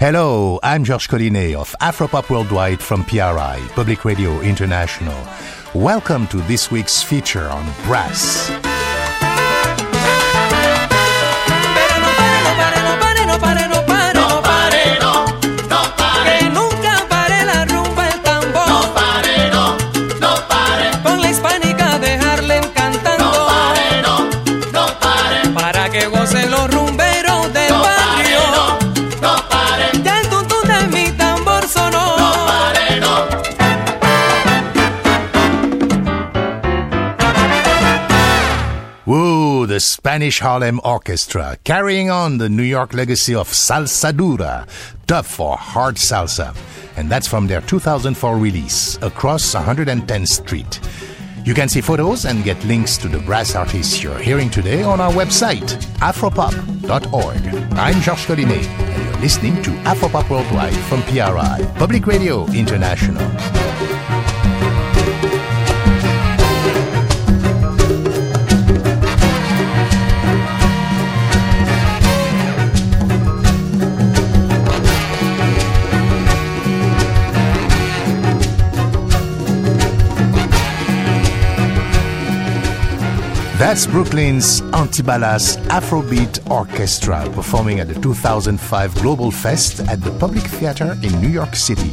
Hello, I'm Georges Collinet of Afropop Worldwide from PRI, Public Radio International. Welcome to this week's feature on brass. Spanish Harlem Orchestra, carrying on the New York legacy of salsa dura, tough or hard salsa. And that's from their 2004 release, Across 110th Street. You can see photos and get links to the brass artists you're hearing today on our website, afropop.org. I'm Georges Collinet, and you're listening to Afropop Worldwide from PRI, Public Radio International. That's Brooklyn's Antibalas Afrobeat Orchestra performing at the 2005 Global Fest at the Public Theater in New York City.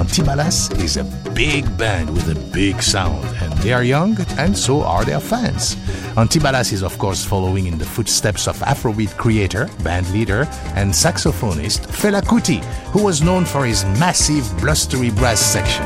Antibalas is a big band with a big sound, and they are young, and so are their fans. Antibalas is, of course, following in the footsteps of Afrobeat creator, band leader, and saxophonist Fela Kuti, who was known for his massive, blustery brass section.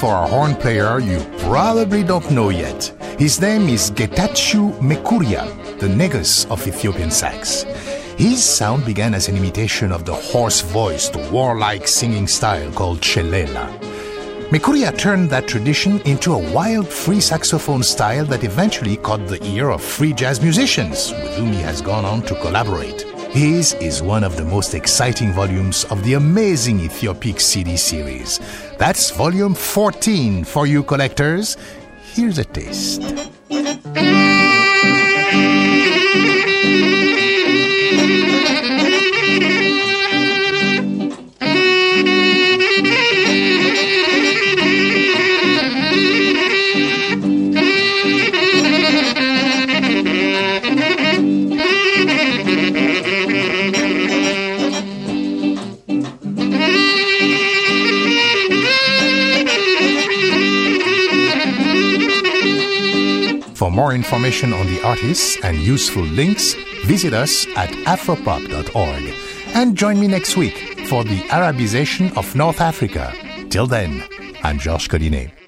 For a horn player you probably don't know yet. His name is Getachew Mekuria, the Negus of Ethiopian sax. His sound began as an imitation of the hoarse voiced, warlike singing style called Shelela. Mekuria turned that tradition into a wild free saxophone style that eventually caught the ear of free jazz musicians, with whom he has gone on to collaborate. His is one of the most exciting volumes of the amazing Éthiopiques CD series. That's volume 14 for you collectors. Here's a taste. For more information on the artists and useful links, visit us at afropop.org. And join me next week for the Arabization of North Africa. Till then, I'm Georges Collinet.